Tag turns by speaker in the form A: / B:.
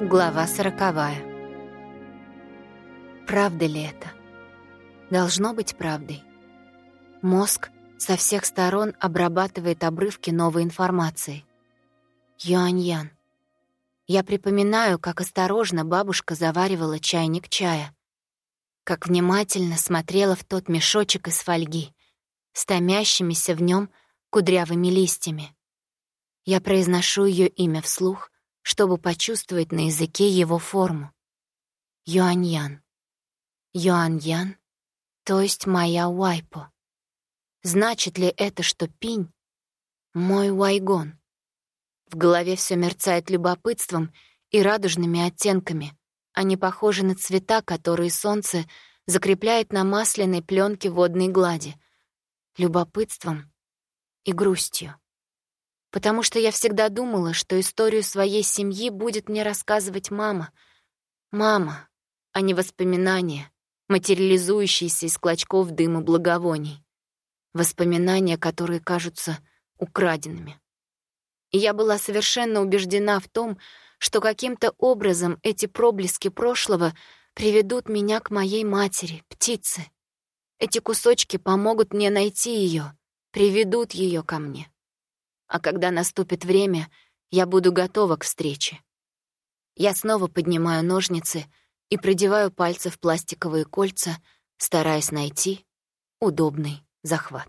A: Глава сороковая. Правда ли это? Должно быть правдой. Мозг со всех сторон обрабатывает обрывки новой информации. Юань-Ян. Я припоминаю, как осторожно бабушка заваривала чайник чая, как внимательно смотрела в тот мешочек из фольги с томящимися в нем кудрявыми листьями. Я произношу ее имя вслух, чтобы почувствовать на языке его форму. Юаньян. Юаньян, то есть моя Уайпо. Значит ли это, что пинь — мой Уайгон? В голове все мерцает любопытством и радужными оттенками. Они похожи на цвета, которые солнце закрепляет на масляной пленке водной глади. Любопытством и грустью потому что я всегда думала, что историю своей семьи будет мне рассказывать мама. Мама, а не воспоминания, материализующиеся из клочков дыма благовоний. Воспоминания, которые кажутся украденными. И я была совершенно убеждена в том, что каким-то образом эти проблески прошлого приведут меня к моей матери, птице. Эти кусочки помогут мне найти ее, приведут ее ко мне а когда наступит время, я буду готова к встрече. Я снова поднимаю ножницы и продеваю пальцы в пластиковые кольца, стараясь найти удобный захват.